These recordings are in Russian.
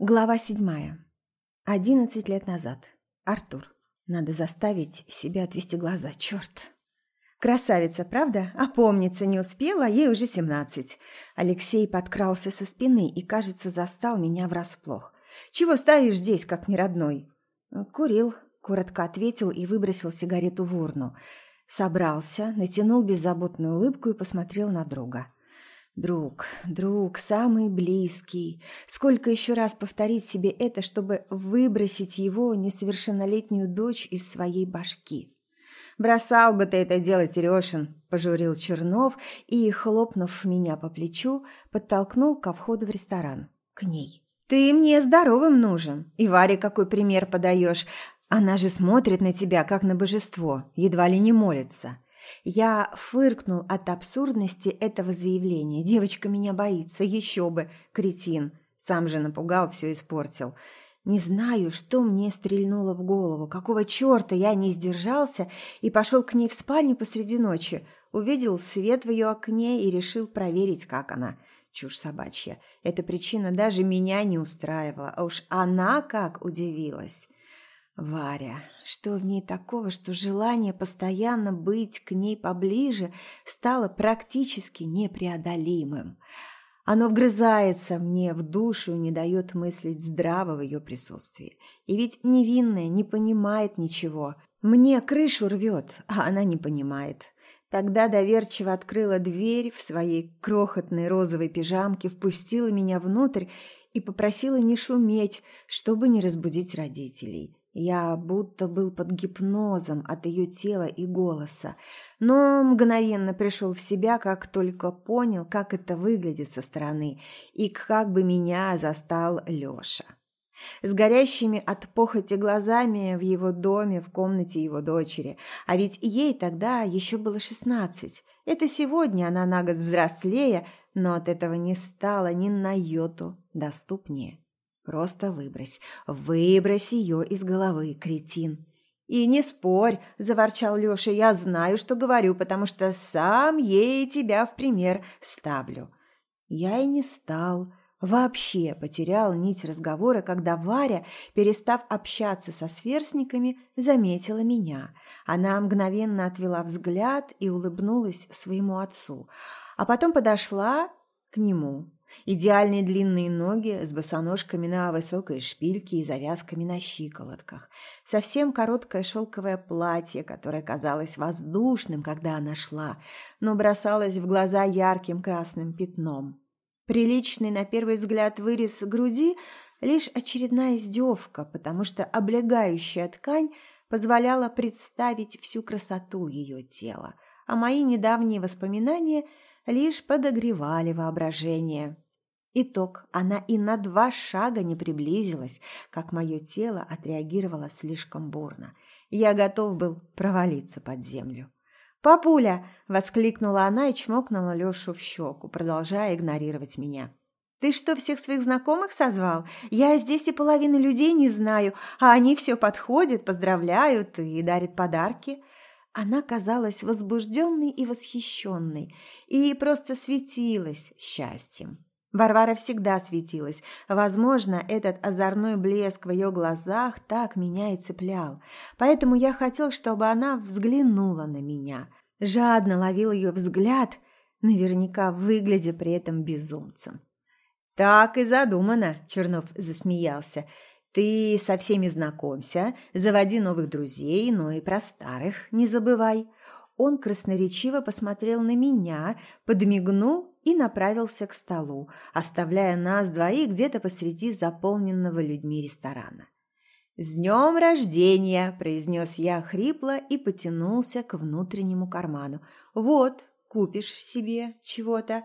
Глава седьмая. Одиннадцать лет назад. Артур. Надо заставить себя отвести глаза, черт. Красавица, правда? Опомниться не успела, а ей уже семнадцать. Алексей подкрался со спины и, кажется, застал меня врасплох. «Чего стоишь здесь, как неродной?» «Курил», — коротко ответил и выбросил сигарету в урну. Собрался, натянул беззаботную улыбку и посмотрел на друга. Друг, друг, самый близкий. Сколько еще раз повторить себе это, чтобы выбросить его несовершеннолетнюю дочь из своей башки? «Бросал бы ты это делать, Терешин!» – пожурил Чернов и, хлопнув меня по плечу, подтолкнул ко входу в ресторан. К ней. «Ты мне здоровым нужен. И Варе какой пример подаешь. Она же смотрит на тебя, как на божество, едва ли не молится. Я фыркнул от абсурдности этого заявления. Девочка меня боится, еще бы, кретин. Сам же напугал, все испортил. Не знаю, что мне стрельнуло в голову, какого черта я не сдержался и пошел к ней в спальню посреди ночи. Увидел свет в ее окне и решил проверить, как она. Чушь собачья. Эта причина даже меня не устраивала, а уж она как удивилась. Варя, что в ней такого, что желание постоянно быть к ней поближе стало практически непреодолимым? Оно вгрызается мне в душу и не дает мыслить здраво в ее присутствии. И ведь невинная не понимает ничего. Мне крышу рвет, а она не понимает. Тогда доверчиво открыла дверь в своей крохотной розовой пижамке, впустила меня внутрь и попросила не шуметь, чтобы не разбудить родителей. Я будто был под гипнозом от ее тела и голоса, но мгновенно пришел в себя, как только понял, как это выглядит со стороны и как бы меня застал Леша. С горящими от похоти глазами в его доме, в комнате его дочери. А ведь ей тогда еще было шестнадцать. Это сегодня она на год взрослее, но от этого не стало ни на йоту доступнее. Просто выбрось, выбрось ее из головы, кретин. «И не спорь», – заворчал Леша, – «я знаю, что говорю, потому что сам ей тебя в пример ставлю». Я и не стал. Вообще потерял нить разговора, когда Варя, перестав общаться со сверстниками, заметила меня. Она мгновенно отвела взгляд и улыбнулась своему отцу, а потом подошла к нему. Идеальные длинные ноги с босоножками на высокой шпильке и завязками на щиколотках. Совсем короткое шелковое платье, которое казалось воздушным, когда она шла, но бросалось в глаза ярким красным пятном. Приличный на первый взгляд вырез груди – лишь очередная издевка, потому что облегающая ткань позволяла представить всю красоту ее тела, а мои недавние воспоминания – лишь подогревали воображение. Итог. Она и на два шага не приблизилась, как мое тело отреагировало слишком бурно. Я готов был провалиться под землю. «Папуля!» – воскликнула она и чмокнула Лешу в щеку, продолжая игнорировать меня. «Ты что, всех своих знакомых созвал? Я здесь и половины людей не знаю, а они все подходят, поздравляют и дарят подарки. Она казалась возбужденной и восхищенной, и просто светилась счастьем. Варвара всегда светилась. Возможно, этот озорной блеск в ее глазах так меня и цеплял. Поэтому я хотел, чтобы она взглянула на меня. Жадно ловил ее взгляд, наверняка выглядя при этом безумцем. «Так и задумано», – Чернов засмеялся. Ты со всеми знакомься, заводи новых друзей, но и про старых не забывай. Он красноречиво посмотрел на меня, подмигнул и направился к столу, оставляя нас двоих где-то посреди заполненного людьми ресторана. «С днем рождения!» – произнес я хрипло и потянулся к внутреннему карману. «Вот, купишь себе чего-то».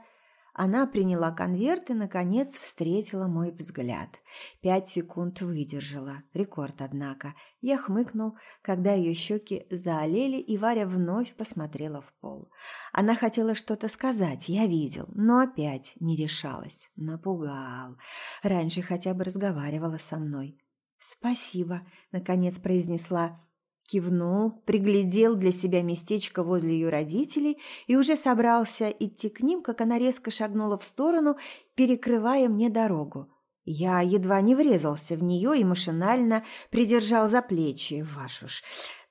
Она приняла конверт и, наконец, встретила мой взгляд. Пять секунд выдержала. Рекорд, однако. Я хмыкнул, когда ее щеки заолели, и Варя вновь посмотрела в пол. Она хотела что-то сказать, я видел, но опять не решалась. Напугал. Раньше хотя бы разговаривала со мной. «Спасибо», — наконец произнесла Кивнул, приглядел для себя местечко возле ее родителей и уже собрался идти к ним, как она резко шагнула в сторону, перекрывая мне дорогу. Я едва не врезался в нее и машинально придержал за плечи. Вашу ж,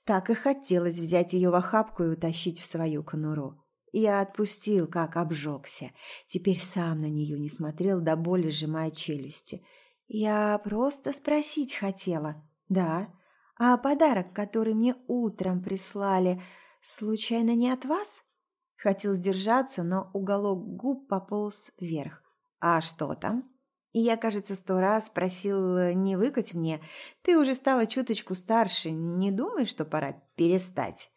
так и хотелось взять ее в охапку и утащить в свою конуру. Я отпустил, как обжегся. Теперь сам на нее не смотрел, до боли сжимая челюсти. Я просто спросить хотела. Да, а подарок, который мне утром прислали, случайно не от вас? Хотел сдержаться, но уголок губ пополз вверх. А что там? И я, кажется, сто раз просил не выкать мне. Ты уже стала чуточку старше, не думаешь, что пора перестать?»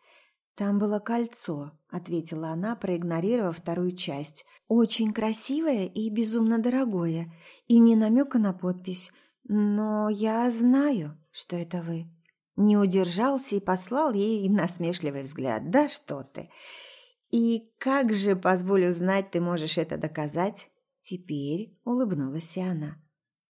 «Там было кольцо», — ответила она, проигнорировав вторую часть. «Очень красивое и безумно дорогое, и не намека на подпись. Но я знаю, что это вы». Не удержался и послал ей насмешливый взгляд. «Да что ты!» «И как же, позволю знать, ты можешь это доказать?» Теперь улыбнулась и она.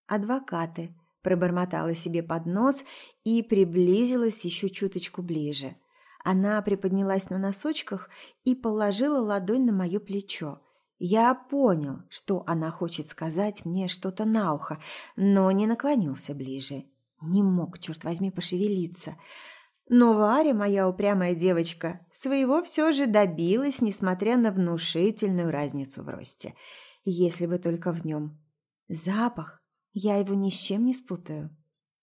«Адвокаты», – пробормотала себе под нос и приблизилась еще чуточку ближе. Она приподнялась на носочках и положила ладонь на мое плечо. Я понял, что она хочет сказать мне что-то на ухо, но не наклонился ближе. Не мог, черт возьми, пошевелиться. Но Варя, моя упрямая девочка, своего все же добилась, несмотря на внушительную разницу в росте – если бы только в нем. Запах, я его ни с чем не спутаю.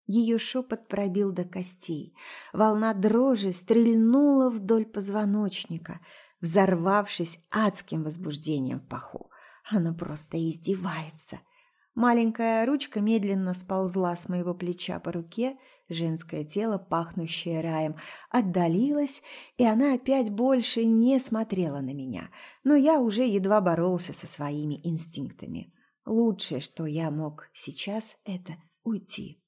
Ее шепот пробил до костей. Волна дрожи стрельнула вдоль позвоночника, взорвавшись адским возбуждением в паху. Она просто издевается. Маленькая ручка медленно сползла с моего плеча по руке, женское тело, пахнущее раем, отдалилось, и она опять больше не смотрела на меня, но я уже едва боролся со своими инстинктами. Лучшее, что я мог сейчас, это уйти.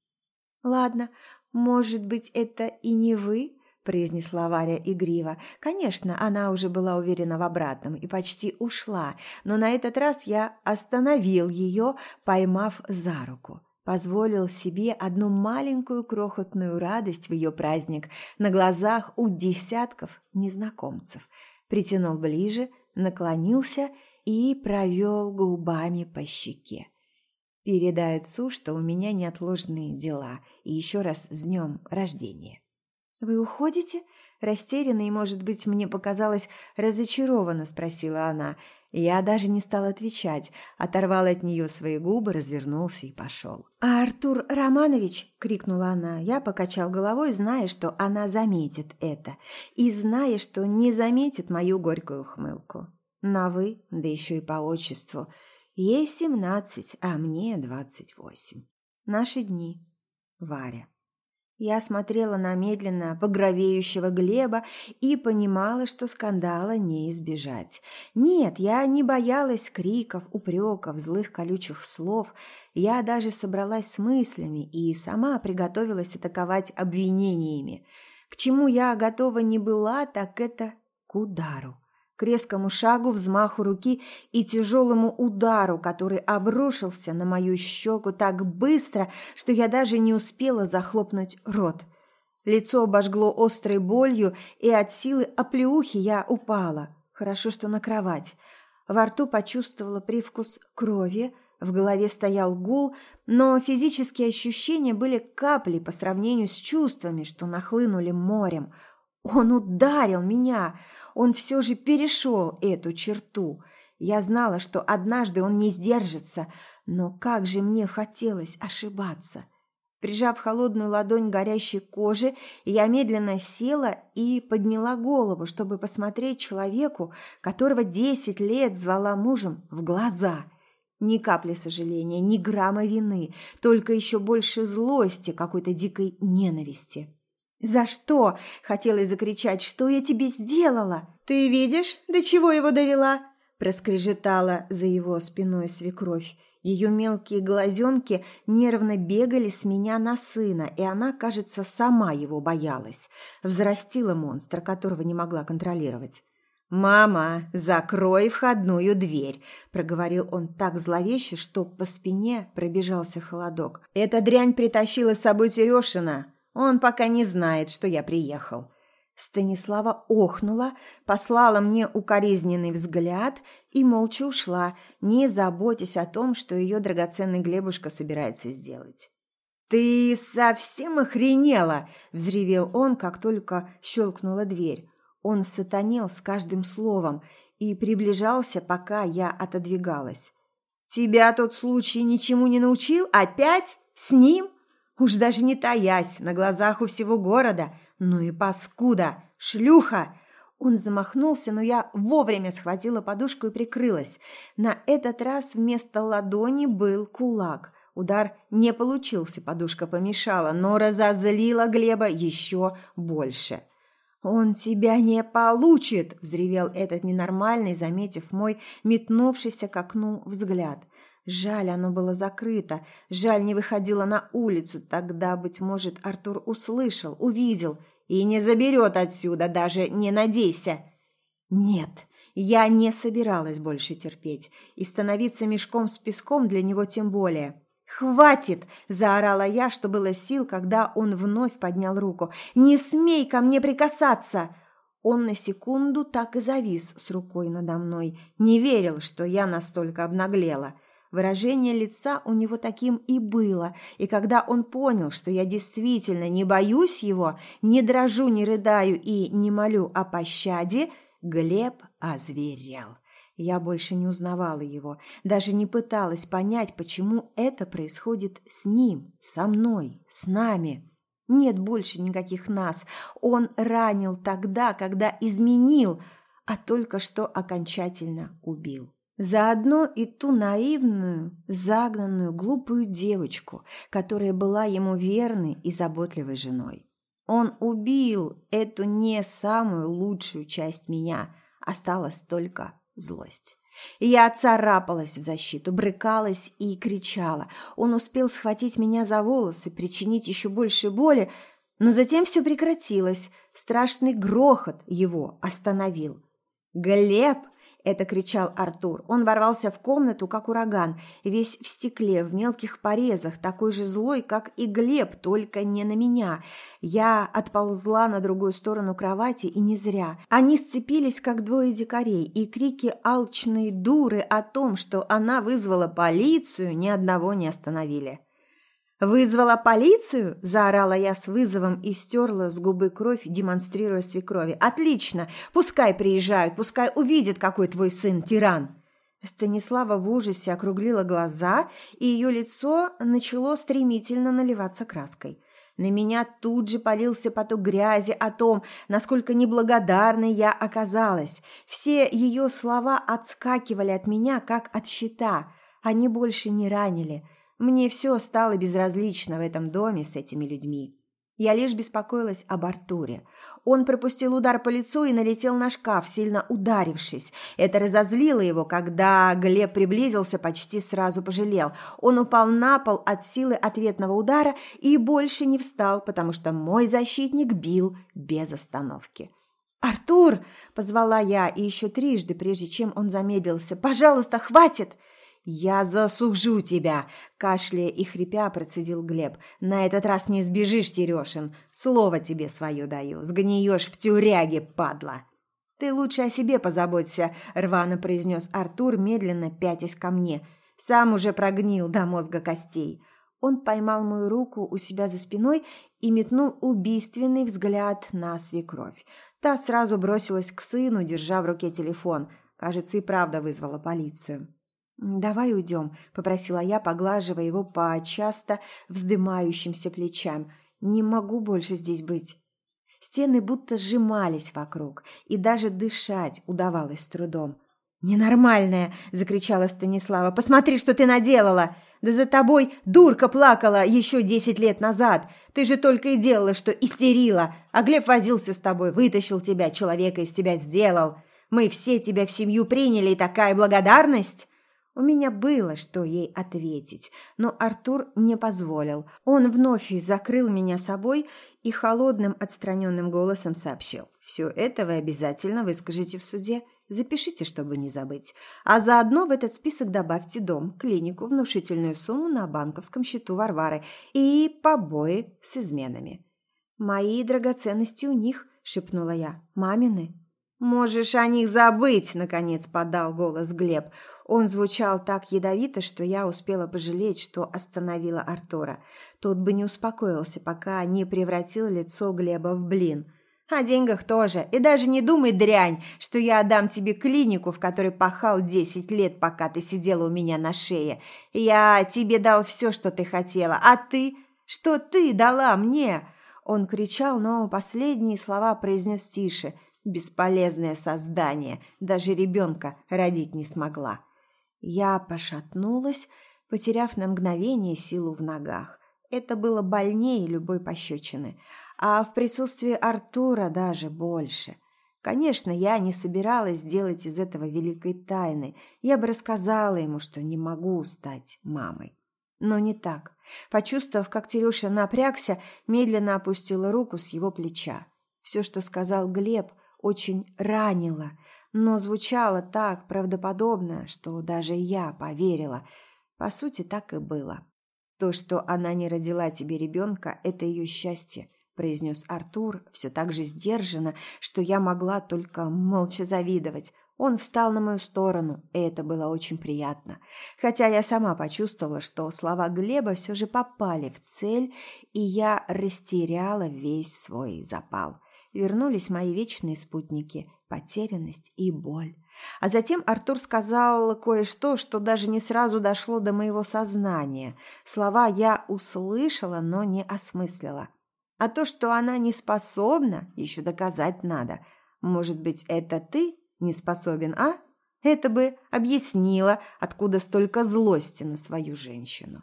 «Ладно, может быть, это и не вы?» Произнесла Варя игриво. Конечно, она уже была уверена в обратном и почти ушла, но на этот раз я остановил ее, поймав за руку. Позволил себе одну маленькую крохотную радость в ее праздник на глазах у десятков незнакомцев. Притянул ближе, наклонился и провел губами по щеке. Передай отцу, что у меня неотложные дела, и еще раз с днем рождения. «Вы уходите?» Растерянно и, может быть, мне показалось, разочарованно спросила она. Я даже не стал отвечать, оторвал от нее свои губы, развернулся и пошел. «А Артур Романович!» – крикнула она. Я покачал головой, зная, что она заметит это, и зная, что не заметит мою горькую ухмылку. На «вы», да еще и по отчеству. Ей семнадцать, а мне двадцать восемь. Наши дни. Варя. Я смотрела на медленно погровеющего Глеба и понимала, что скандала не избежать. Нет, я не боялась криков, упреков, злых колючих слов. Я даже собралась с мыслями и сама приготовилась атаковать обвинениями. К чему я готова не была, так это к удару к резкому шагу, взмаху руки и тяжелому удару, который обрушился на мою щеку так быстро, что я даже не успела захлопнуть рот. Лицо обожгло острой болью, и от силы оплеухи я упала. Хорошо, что на кровать. Во рту почувствовала привкус крови, в голове стоял гул, но физические ощущения были каплей по сравнению с чувствами, что нахлынули морем – он ударил меня. Он все же перешел эту черту. Я знала, что однажды он не сдержится, но как же мне хотелось ошибаться. Прижав холодную ладонь горящей кожи, я медленно села и подняла голову, чтобы посмотреть человеку, которого десять лет звала мужем, в глаза. Ни капли сожаления, ни грамма вины, только еще больше злости, какой-то дикой ненависти. «За что?» – хотелось закричать. «Что я тебе сделала?» «Ты видишь, до чего его довела?» – проскрежетала за его спиной свекровь. Ее мелкие глазенки нервно бегали с меня на сына, и она, кажется, сама его боялась. Взрастила монстра, которого не могла контролировать. «Мама, закрой входную дверь!» – проговорил он так зловеще, что по спине пробежался холодок. «Эта дрянь притащила с собой Терешина, он пока не знает, что я приехал. Станислава охнула, послала мне укоризненный взгляд и молча ушла, не заботясь о том, что ее драгоценный Глебушка собирается сделать. «Ты совсем охренела!» – взревел он, как только щелкнула дверь. Он сатанел с каждым словом и приближался, пока я отодвигалась. «Тебя тот случай ничему не научил? Опять? С ним?» Уж даже не таясь, на глазах у всего города. Ну и паскуда, шлюха! Он замахнулся, но я вовремя схватила подушку и прикрылась. На этот раз вместо ладони был кулак. Удар не получился, подушка помешала, но разозлила Глеба еще больше. «Он тебя не получит!» – взревел этот ненормальный, заметив мой метнувшийся к окну взгляд. Жаль, оно было закрыто, жаль, не выходило на улицу, тогда, быть может, Артур услышал, увидел и не заберет отсюда, даже не надейся. Нет, я не собиралась больше терпеть, и становиться мешком с песком для него тем более. «Хватит!» – заорала я, что было сил, когда он вновь поднял руку. «Не смей ко мне прикасаться!» Он на секунду так и завис с рукой надо мной, не верил, что я настолько обнаглела – Выражение лица у него таким и было, и когда он понял, что я действительно не боюсь его, не дрожу, не рыдаю и не молю о пощаде, Глеб озверел. Я больше не узнавала его, даже не пыталась понять, почему это происходит с ним, со мной, с нами. Нет больше никаких нас. Он ранил тогда, когда изменил, а только что окончательно убил. Заодно и ту наивную, загнанную, глупую девочку, которая была ему верной и заботливой женой. Он убил эту не самую лучшую часть меня, осталась только злость. я царапалась в защиту, брыкалась и кричала. Он успел схватить меня за волосы, причинить еще больше боли, но затем все прекратилось. Страшный грохот его остановил. Глеб это кричал Артур. Он ворвался в комнату, как ураган, весь в стекле, в мелких порезах, такой же злой, как и Глеб, только не на меня. Я отползла на другую сторону кровати, и не зря. Они сцепились, как двое дикарей, и крики алчной дуры о том, что она вызвала полицию, ни одного не остановили. «Вызвала полицию?» – заорала я с вызовом и стерла с губы кровь, демонстрируя свекрови. «Отлично! Пускай приезжают, пускай увидят, какой твой сын тиран!» Станислава в ужасе округлила глаза, и ее лицо начало стремительно наливаться краской. На меня тут же полился поток грязи о том, насколько неблагодарной я оказалась. Все ее слова отскакивали от меня, как от щита. Они больше не ранили – мне все стало безразлично в этом доме с этими людьми. Я лишь беспокоилась об Артуре. Он пропустил удар по лицу и налетел на шкаф, сильно ударившись. Это разозлило его, когда Глеб приблизился, почти сразу пожалел. Он упал на пол от силы ответного удара и больше не встал, потому что мой защитник бил без остановки. «Артур!» – позвала я, и еще трижды, прежде чем он замедлился. «Пожалуйста, хватит!» «Я засужу тебя!» – кашляя и хрипя процедил Глеб. «На этот раз не сбежишь, Терешин. Слово тебе свое даю. Сгниешь в тюряге, падла!» «Ты лучше о себе позаботься», – рвано произнес Артур, медленно пятясь ко мне. «Сам уже прогнил до мозга костей». Он поймал мою руку у себя за спиной и метнул убийственный взгляд на свекровь. Та сразу бросилась к сыну, держа в руке телефон. Кажется, и правда вызвала полицию. «Давай уйдем», – попросила я, поглаживая его по часто вздымающимся плечам. «Не могу больше здесь быть». Стены будто сжимались вокруг, и даже дышать удавалось с трудом. «Ненормальная!» – закричала Станислава. «Посмотри, что ты наделала! Да за тобой дурка плакала еще десять лет назад! Ты же только и делала, что истерила! А Глеб возился с тобой, вытащил тебя, человека из тебя сделал! Мы все тебя в семью приняли, и такая благодарность!» У меня было, что ей ответить, но Артур не позволил. Он вновь закрыл меня собой и холодным отстраненным голосом сообщил. «Все это вы обязательно выскажете в суде. Запишите, чтобы не забыть. А заодно в этот список добавьте дом, клинику, внушительную сумму на банковском счету Варвары и побои с изменами. Мои драгоценности у них – шепнула я. «Мамины?» «Можешь о них забыть!» – наконец подал голос Глеб. Он звучал так ядовито, что я успела пожалеть, что остановила Артура. Тот бы не успокоился, пока не превратил лицо Глеба в блин. «О деньгах тоже. И даже не думай, дрянь, что я отдам тебе клинику, в которой пахал десять лет, пока ты сидела у меня на шее. Я тебе дал все, что ты хотела. А ты? Что ты дала мне?» Он кричал, но последние слова произнес тише – Бесполезное создание, даже ребенка родить не смогла. Я пошатнулась, потеряв на мгновение силу в ногах. Это было больнее любой пощечины, а в присутствии Артура даже больше. Конечно, я не собиралась делать из этого великой тайны. Я бы рассказала ему, что не могу стать мамой. Но не так. Почувствовав, как Терюша напрягся, медленно опустила руку с его плеча. Все, что сказал Глеб – очень ранило, но звучало так правдоподобно, что даже я поверила. По сути, так и было. То, что она не родила тебе ребенка, это ее счастье, произнес Артур все так же сдержанно, что я могла только молча завидовать. Он встал на мою сторону, и это было очень приятно. Хотя я сама почувствовала, что слова Глеба все же попали в цель, и я растеряла весь свой запал вернулись мои вечные спутники – потерянность и боль. А затем Артур сказал кое-что, что даже не сразу дошло до моего сознания. Слова я услышала, но не осмыслила. А то, что она не способна, еще доказать надо. Может быть, это ты не способен, а? Это бы объяснило, откуда столько злости на свою женщину.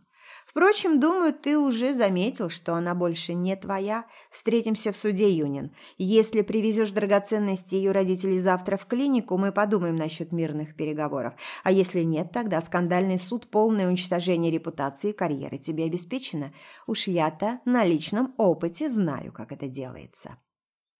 Впрочем, думаю, ты уже заметил, что она больше не твоя. Встретимся в суде, Юнин. Если привезешь драгоценности ее родителей завтра в клинику, мы подумаем насчет мирных переговоров. А если нет, тогда скандальный суд, полное уничтожение репутации и карьеры тебе обеспечено. Уж я-то на личном опыте знаю, как это делается.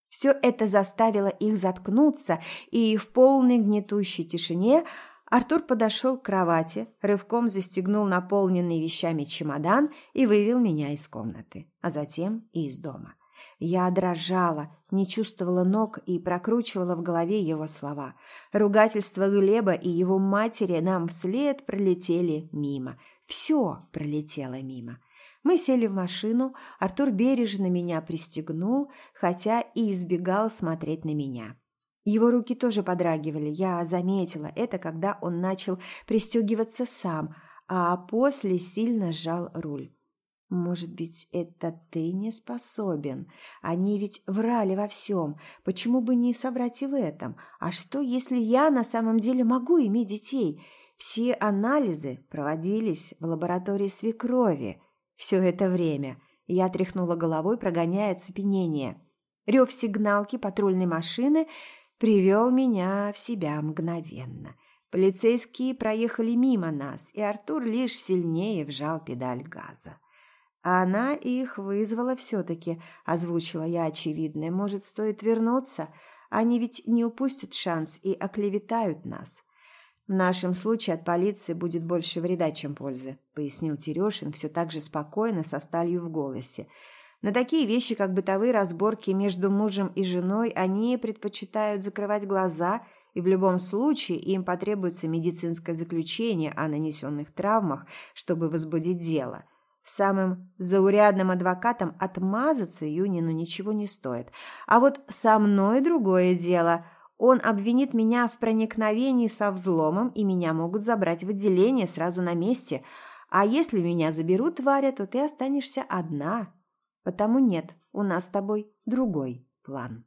Все это заставило их заткнуться, и в полной гнетущей тишине – Артур подошел к кровати, рывком застегнул наполненный вещами чемодан и вывел меня из комнаты, а затем и из дома. Я дрожала, не чувствовала ног и прокручивала в голове его слова. Ругательства Глеба и его матери нам вслед пролетели мимо. Все пролетело мимо. Мы сели в машину, Артур бережно меня пристегнул, хотя и избегал смотреть на меня. Его руки тоже подрагивали, я заметила это, когда он начал пристегиваться сам, а после сильно сжал руль. «Может быть, это ты не способен? Они ведь врали во всем. Почему бы не соврать и в этом? А что, если я на самом деле могу иметь детей? Все анализы проводились в лаборатории свекрови. Все это время я тряхнула головой, прогоняя оцепенение. Рев сигналки патрульной машины – привел меня в себя мгновенно. Полицейские проехали мимо нас, и Артур лишь сильнее вжал педаль газа. Она их вызвала все-таки, озвучила я очевидное. Может, стоит вернуться? Они ведь не упустят шанс и оклеветают нас. В нашем случае от полиции будет больше вреда, чем пользы, пояснил Терешин все так же спокойно, со сталью в голосе. На такие вещи, как бытовые разборки между мужем и женой, они предпочитают закрывать глаза, и в любом случае им потребуется медицинское заключение о нанесенных травмах, чтобы возбудить дело. Самым заурядным адвокатом отмазаться Юнину ничего не стоит. А вот со мной другое дело. Он обвинит меня в проникновении со взломом, и меня могут забрать в отделение сразу на месте. А если меня заберут, Варя, то ты останешься одна. Потому нет, у нас с тобой другой план.